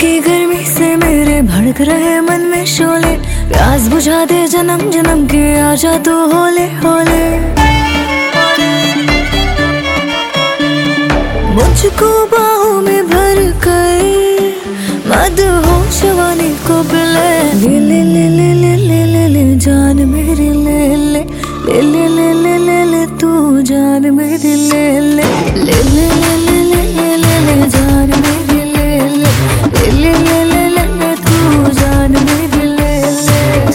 की गर्मी से मेरे भड़क रहे मन में शोले। प्यास बुझा दे जन्म जन्म के आजा तू होले होले। मुझको बाहों में भर कर मद हो शवानी को बिले ले ले ले ले। जान मेरी ले ले ले ले ले ले ले ले ले ले जान मेरी ले ले ले ले ले ले ले ले तू जान मेरी ले ले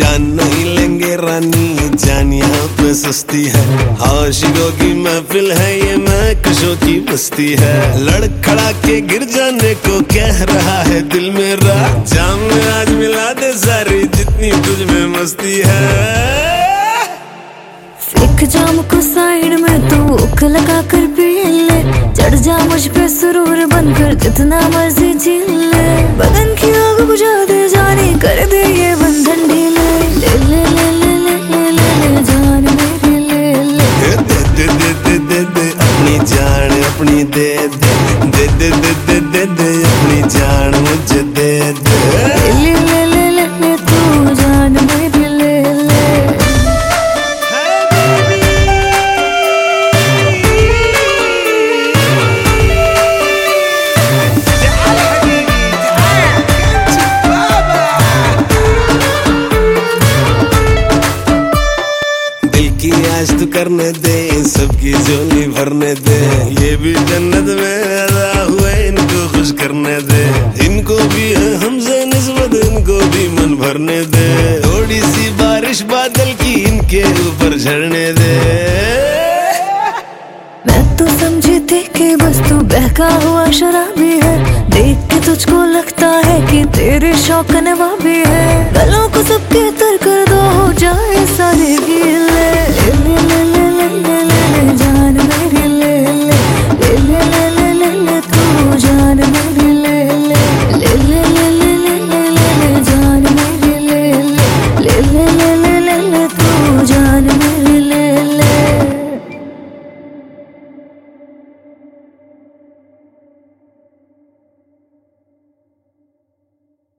जान नहीं लेंगे रानी, जान यहाँ पे सस्ती है। आशिकों की महफिल है, ये महकशों की बस्ती है। लड़खड़ा के गिर जाने को कह रहा है दिल मेरा। जाम में आज मिला दे सारी, जितनी तुझ में मस्ती है। एक जाम को साइड में तू उक लगा कर पी ले। चढ़ जा मुझ पे सुरूर बनकर जितना मर्ज़ी जी ले। बदन की आग बुझा दे जाने जान दे दे। ले ले ले ले ले तू जान मेरी ले ले। दिल की आज तू करने दे सबकी झोली भरने दे। ये भी जन्नत में अदा हुए इनको खुश करने दे। इनको भी हमसे निस्बत इनको भी मन भरने दे। थोड़ी सी बारिश बादल की इनके ऊपर झड़ने दे। मैं तो समझी थी कि बस तू बहका हुआ शराबी है। देख के तुझको लगता है कि तेरे शौक नवाबी है। गलों को सबके